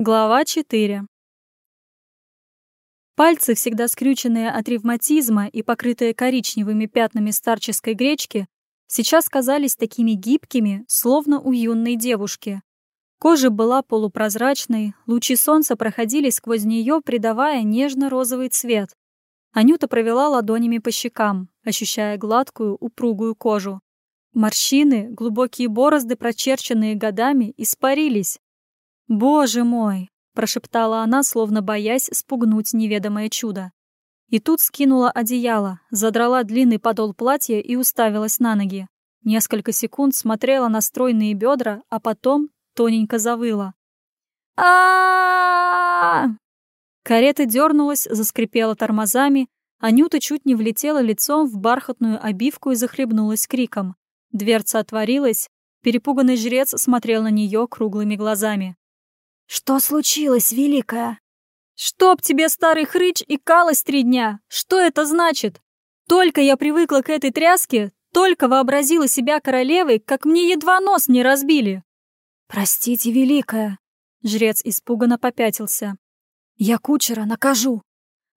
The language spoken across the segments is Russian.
Глава 4 Пальцы, всегда скрюченные от ревматизма и покрытые коричневыми пятнами старческой гречки, сейчас казались такими гибкими, словно у юной девушки. Кожа была полупрозрачной, лучи солнца проходили сквозь нее, придавая нежно-розовый цвет. Анюта провела ладонями по щекам, ощущая гладкую, упругую кожу. Морщины, глубокие борозды, прочерченные годами, испарились, «Боже мой!» — прошептала она, словно боясь спугнуть неведомое чудо. И тут скинула одеяло, задрала длинный подол платья и уставилась на ноги. Несколько секунд смотрела на стройные бедра, а потом тоненько завыла. а Карета дернулась, заскрипела тормозами, Анюта чуть не влетела лицом в бархатную обивку и захлебнулась криком. Дверца отворилась, перепуганный жрец смотрел на нее круглыми глазами. «Что случилось, Великая?» «Чтоб тебе, старый хрыч, и калось три дня! Что это значит? Только я привыкла к этой тряске, только вообразила себя королевой, как мне едва нос не разбили!» «Простите, Великая!» Жрец испуганно попятился. «Я кучера накажу!»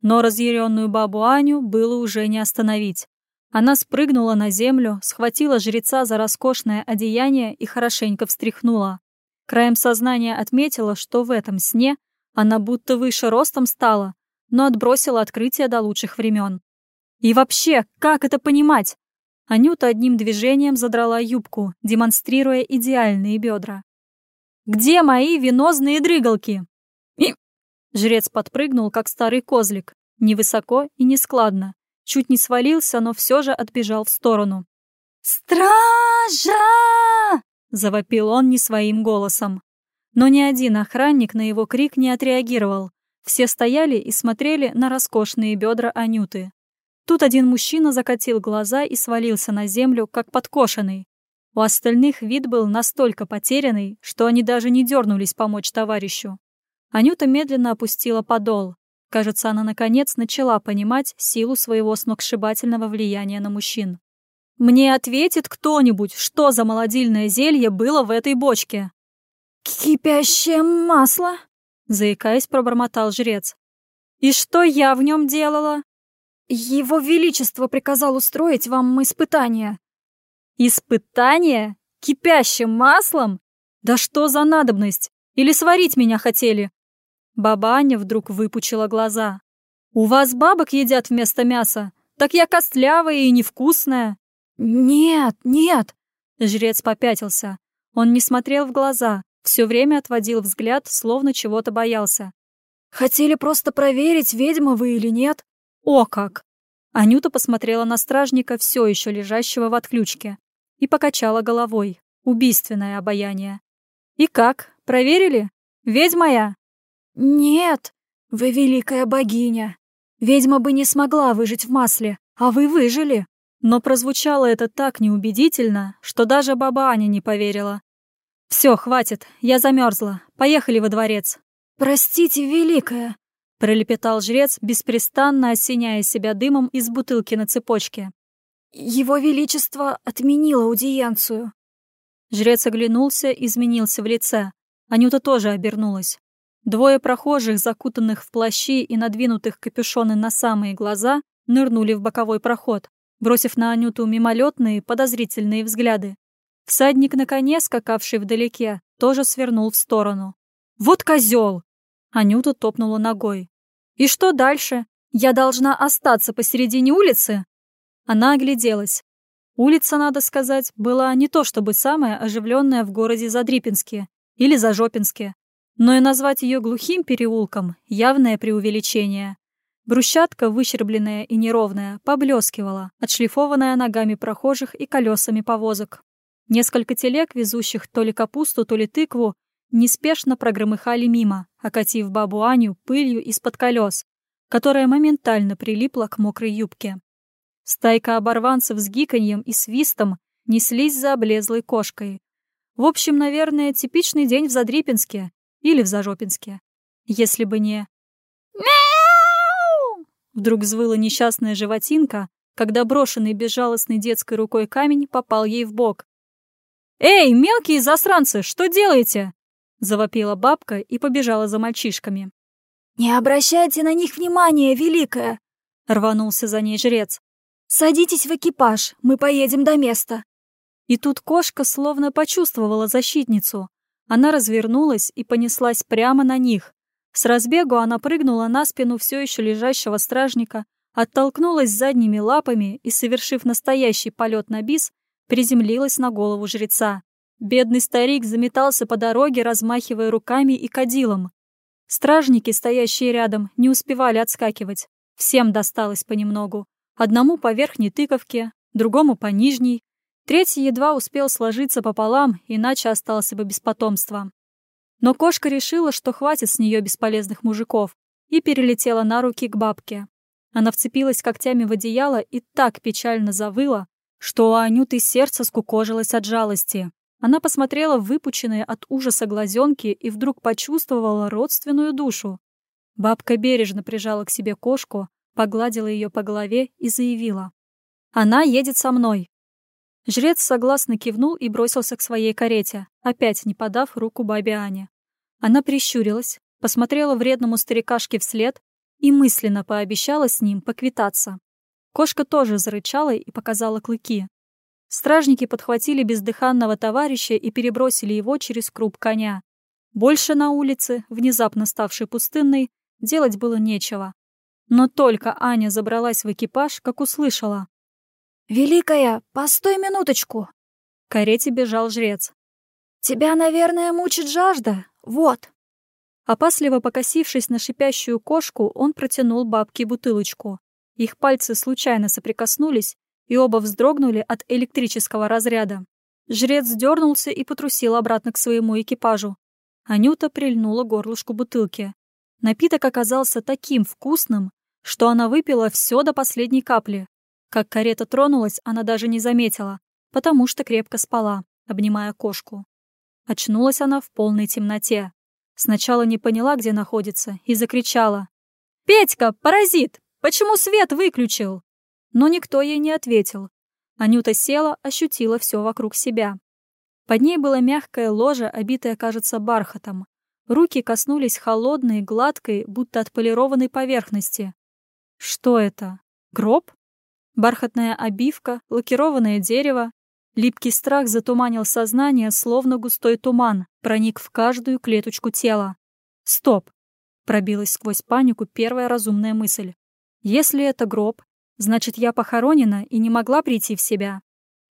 Но разъяренную бабу Аню было уже не остановить. Она спрыгнула на землю, схватила жреца за роскошное одеяние и хорошенько встряхнула. Краем сознания отметила, что в этом сне она будто выше ростом стала, но отбросила открытие до лучших времен. И вообще, как это понимать? Анюта одним движением задрала юбку, демонстрируя идеальные бедра. «Где мои венозные дрыгалки?» и... Жрец подпрыгнул, как старый козлик, невысоко и нескладно. Чуть не свалился, но все же отбежал в сторону. «Стража!» — завопил он не своим голосом. Но ни один охранник на его крик не отреагировал. Все стояли и смотрели на роскошные бедра Анюты. Тут один мужчина закатил глаза и свалился на землю, как подкошенный. У остальных вид был настолько потерянный, что они даже не дернулись помочь товарищу. Анюта медленно опустила подол. Кажется, она наконец начала понимать силу своего сногсшибательного влияния на мужчин. Мне ответит кто-нибудь, что за молодильное зелье было в этой бочке. «Кипящее масло?» — заикаясь, пробормотал жрец. «И что я в нем делала?» «Его Величество приказал устроить вам испытание». «Испытание? Кипящим маслом? Да что за надобность? Или сварить меня хотели?» Баба Аня вдруг выпучила глаза. «У вас бабок едят вместо мяса? Так я костлявая и невкусная». «Нет, нет!» Жрец попятился. Он не смотрел в глаза, все время отводил взгляд, словно чего-то боялся. «Хотели просто проверить, ведьма вы или нет?» «О как!» Анюта посмотрела на стражника, все еще лежащего в отключке, и покачала головой. Убийственное обаяние. «И как? Проверили? Ведьма я?» «Нет, вы великая богиня. Ведьма бы не смогла выжить в масле, а вы выжили». Но прозвучало это так неубедительно, что даже баба Аня не поверила. «Все, хватит, я замерзла. Поехали во дворец». «Простите, великая», — пролепетал жрец, беспрестанно осеняя себя дымом из бутылки на цепочке. «Его Величество отменило аудиенцию». Жрец оглянулся, изменился в лице. Анюта тоже обернулась. Двое прохожих, закутанных в плащи и надвинутых капюшоны на самые глаза, нырнули в боковой проход бросив на Анюту мимолетные, подозрительные взгляды. Всадник на коне, скакавший вдалеке, тоже свернул в сторону. «Вот козел!» Анюта топнула ногой. «И что дальше? Я должна остаться посередине улицы?» Она огляделась. Улица, надо сказать, была не то чтобы самая оживленная в городе Задрипинске или Зажопинске, но и назвать ее глухим переулком — явное преувеличение. Брусчатка, выщербленная и неровная, поблескивала, отшлифованная ногами прохожих и колесами повозок. Несколько телег, везущих то ли капусту, то ли тыкву, неспешно прогромыхали мимо, окатив бабу Аню пылью из-под колес, которая моментально прилипла к мокрой юбке. Стайка оборванцев с гиканьем и свистом неслись за облезлой кошкой. В общем, наверное, типичный день в Задрипинске или в Зажопинске. Если бы не... Вдруг взвыла несчастная животинка, когда брошенный безжалостной детской рукой камень попал ей в бок. «Эй, мелкие засранцы, что делаете?» — завопила бабка и побежала за мальчишками. «Не обращайте на них внимания, Великая!» — рванулся за ней жрец. «Садитесь в экипаж, мы поедем до места». И тут кошка словно почувствовала защитницу. Она развернулась и понеслась прямо на них. С разбегу она прыгнула на спину все еще лежащего стражника, оттолкнулась задними лапами и, совершив настоящий полет на бис, приземлилась на голову жреца. Бедный старик заметался по дороге, размахивая руками и кадилом. Стражники, стоящие рядом, не успевали отскакивать. Всем досталось понемногу. Одному по верхней тыковке, другому по нижней. Третий едва успел сложиться пополам, иначе остался бы без потомства. Но кошка решила, что хватит с нее бесполезных мужиков, и перелетела на руки к бабке. Она вцепилась когтями в одеяло и так печально завыла, что у Анюты сердце скукожилось от жалости. Она посмотрела в выпученные от ужаса глазенки и вдруг почувствовала родственную душу. Бабка бережно прижала к себе кошку, погладила ее по голове и заявила. «Она едет со мной». Жрец согласно кивнул и бросился к своей карете, опять не подав руку бабе Ане. Она прищурилась, посмотрела вредному старикашке вслед и мысленно пообещала с ним поквитаться. Кошка тоже зарычала и показала клыки. Стражники подхватили бездыханного товарища и перебросили его через круп коня. Больше на улице, внезапно ставшей пустынной, делать было нечего. Но только Аня забралась в экипаж, как услышала. «Великая, постой минуточку!» К карете бежал жрец. «Тебя, наверное, мучит жажда? Вот!» Опасливо покосившись на шипящую кошку, он протянул бабке бутылочку. Их пальцы случайно соприкоснулись, и оба вздрогнули от электрического разряда. Жрец дернулся и потрусил обратно к своему экипажу. Анюта прильнула горлышку бутылки. Напиток оказался таким вкусным, что она выпила все до последней капли. Как карета тронулась, она даже не заметила, потому что крепко спала, обнимая кошку. Очнулась она в полной темноте. Сначала не поняла, где находится, и закричала. «Петька, паразит! Почему свет выключил?» Но никто ей не ответил. Анюта села, ощутила все вокруг себя. Под ней было мягкое ложе, обитое, кажется, бархатом. Руки коснулись холодной, гладкой, будто отполированной поверхности. Что это? Гроб? Бархатная обивка, лакированное дерево. Липкий страх затуманил сознание, словно густой туман, проник в каждую клеточку тела. Стоп! Пробилась сквозь панику первая разумная мысль. Если это гроб, Значит, я похоронена и не могла прийти в себя.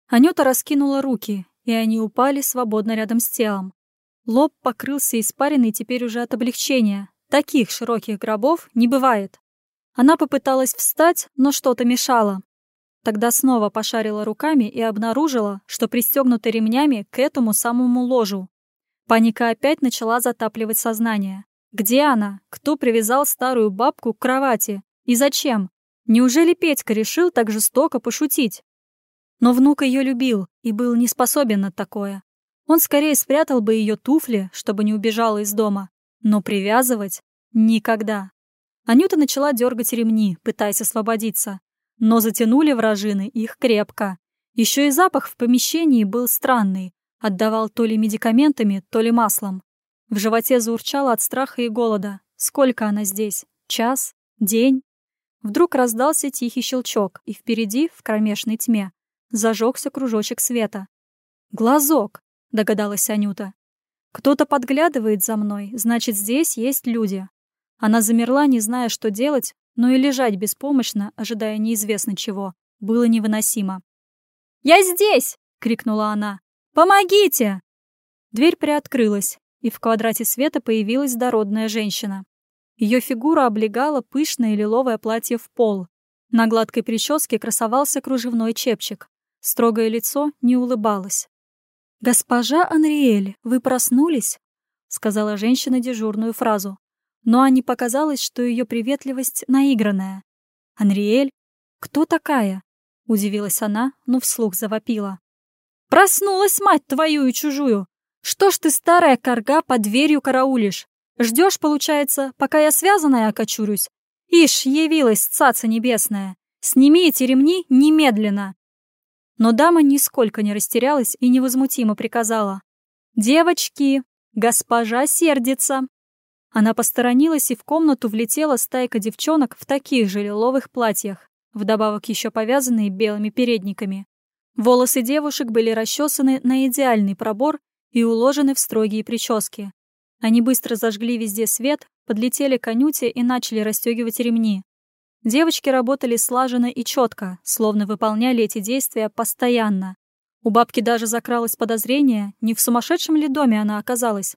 Анюта раскинула руки, и они упали свободно рядом с телом. Лоб покрылся испаренный теперь уже от облегчения. Таких широких гробов не бывает. Она попыталась встать, но что-то мешало. Тогда снова пошарила руками и обнаружила, что пристегнута ремнями к этому самому ложу. Паника опять начала затапливать сознание. Где она? Кто привязал старую бабку к кровати? И зачем? Неужели Петька решил так жестоко пошутить? Но внук ее любил и был не способен на такое. Он скорее спрятал бы ее туфли, чтобы не убежала из дома. Но привязывать — никогда. Анюта начала дергать ремни, пытаясь освободиться. Но затянули вражины их крепко. Еще и запах в помещении был странный. Отдавал то ли медикаментами, то ли маслом. В животе заурчало от страха и голода. Сколько она здесь? Час? День? Вдруг раздался тихий щелчок, и впереди, в кромешной тьме, зажегся кружочек света. «Глазок!» — догадалась Анюта. «Кто-то подглядывает за мной, значит, здесь есть люди». Она замерла, не зная, что делать, но и лежать беспомощно, ожидая неизвестно чего, было невыносимо. «Я здесь!» — крикнула она. «Помогите!» Дверь приоткрылась, и в квадрате света появилась дородная женщина. Ее фигура облегала пышное лиловое платье в пол. На гладкой прическе красовался кружевной чепчик. Строгое лицо не улыбалось. «Госпожа Анриэль, вы проснулись?» — сказала женщина дежурную фразу. Но Анне показалось, что ее приветливость наигранная. «Анриэль? Кто такая?» — удивилась она, но вслух завопила. «Проснулась, мать твою и чужую! Что ж ты, старая корга, под дверью караулишь? Ждешь, получается, пока я связанная окочурюсь? Ишь, явилась цаца небесная. Сними эти ремни немедленно. Но дама нисколько не растерялась и невозмутимо приказала. «Девочки, Госпожа сердится!» Она посторонилась, и в комнату влетела стайка девчонок в таких же лиловых платьях, вдобавок еще повязанные белыми передниками. Волосы девушек были расчесаны на идеальный пробор и уложены в строгие прически. Они быстро зажгли везде свет, подлетели к конюте и начали расстегивать ремни. Девочки работали слаженно и четко, словно выполняли эти действия постоянно. У бабки даже закралось подозрение, не в сумасшедшем ли доме она оказалась.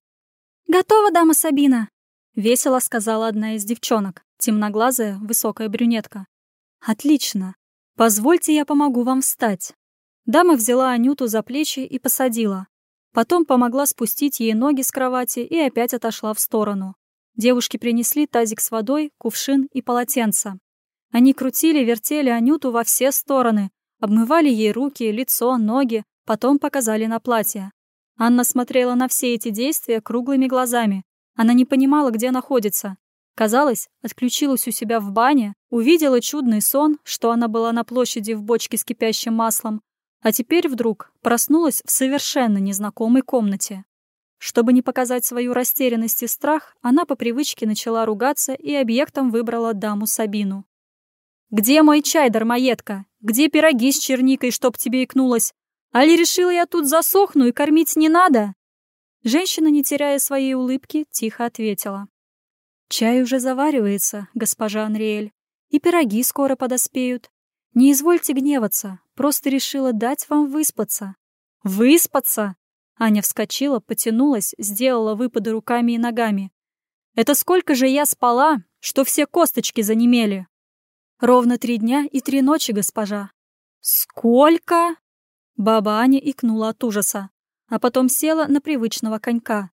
«Готова, дама Сабина?» — весело сказала одна из девчонок, темноглазая, высокая брюнетка. «Отлично. Позвольте, я помогу вам встать». Дама взяла Анюту за плечи и посадила. Потом помогла спустить ей ноги с кровати и опять отошла в сторону. Девушки принесли тазик с водой, кувшин и полотенце. Они крутили, вертели Анюту во все стороны, обмывали ей руки, лицо, ноги, потом показали на платье. Анна смотрела на все эти действия круглыми глазами. Она не понимала, где находится. Казалось, отключилась у себя в бане, увидела чудный сон, что она была на площади в бочке с кипящим маслом, а теперь вдруг проснулась в совершенно незнакомой комнате. Чтобы не показать свою растерянность и страх, она по привычке начала ругаться и объектом выбрала даму Сабину. Где мой чай, дармоедка? Где пироги с черникой, чтоб тебе икнулось? Али решила я тут засохну и кормить не надо?» Женщина, не теряя своей улыбки, тихо ответила. «Чай уже заваривается, госпожа Анриэль, и пироги скоро подоспеют. Не извольте гневаться, просто решила дать вам выспаться». «Выспаться?» Аня вскочила, потянулась, сделала выпады руками и ногами. «Это сколько же я спала, что все косточки занемели?» Ровно три дня и три ночи, госпожа. Сколько? Баба Аня икнула от ужаса, а потом села на привычного конька.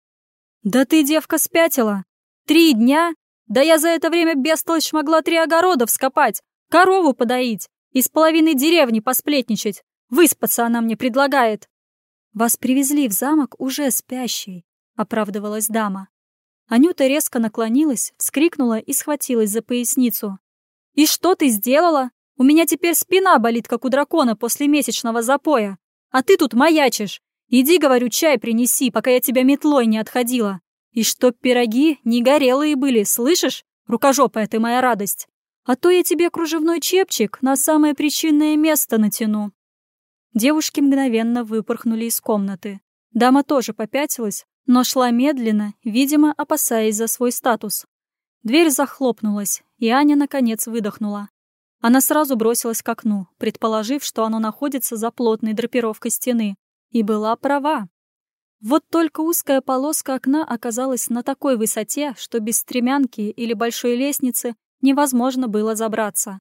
Да ты, девка, спятила. Три дня? Да я за это время бестолочь могла три огорода вскопать, корову подоить, из половины деревни посплетничать. Выспаться она мне предлагает. Вас привезли в замок уже спящей, оправдывалась дама. Анюта резко наклонилась, вскрикнула и схватилась за поясницу. «И что ты сделала? У меня теперь спина болит, как у дракона после месячного запоя. А ты тут маячишь. Иди, говорю, чай принеси, пока я тебя метлой не отходила. И чтоб пироги не горелые были, слышишь? Рукожопая ты моя радость. А то я тебе кружевной чепчик на самое причинное место натяну». Девушки мгновенно выпорхнули из комнаты. Дама тоже попятилась, но шла медленно, видимо, опасаясь за свой статус. Дверь захлопнулась, и Аня, наконец, выдохнула. Она сразу бросилась к окну, предположив, что оно находится за плотной драпировкой стены, и была права. Вот только узкая полоска окна оказалась на такой высоте, что без стремянки или большой лестницы невозможно было забраться.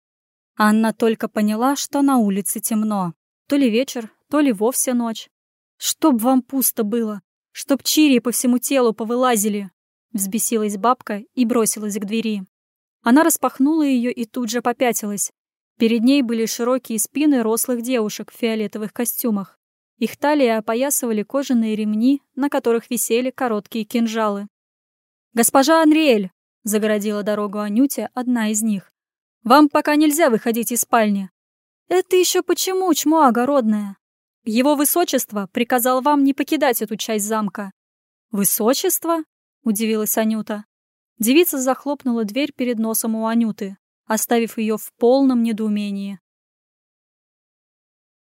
Анна только поняла, что на улице темно. То ли вечер, то ли вовсе ночь. Чтоб вам пусто было, чтоб чири по всему телу повылазили, Взбесилась бабка и бросилась к двери. Она распахнула ее и тут же попятилась. Перед ней были широкие спины рослых девушек в фиолетовых костюмах. Их талии опоясывали кожаные ремни, на которых висели короткие кинжалы. «Госпожа Анриэль!» — загородила дорогу Анюте одна из них. «Вам пока нельзя выходить из спальни». «Это еще почему, чмо огородное?» «Его высочество приказал вам не покидать эту часть замка». «Высочество?» — удивилась Анюта. Девица захлопнула дверь перед носом у Анюты, оставив ее в полном недоумении.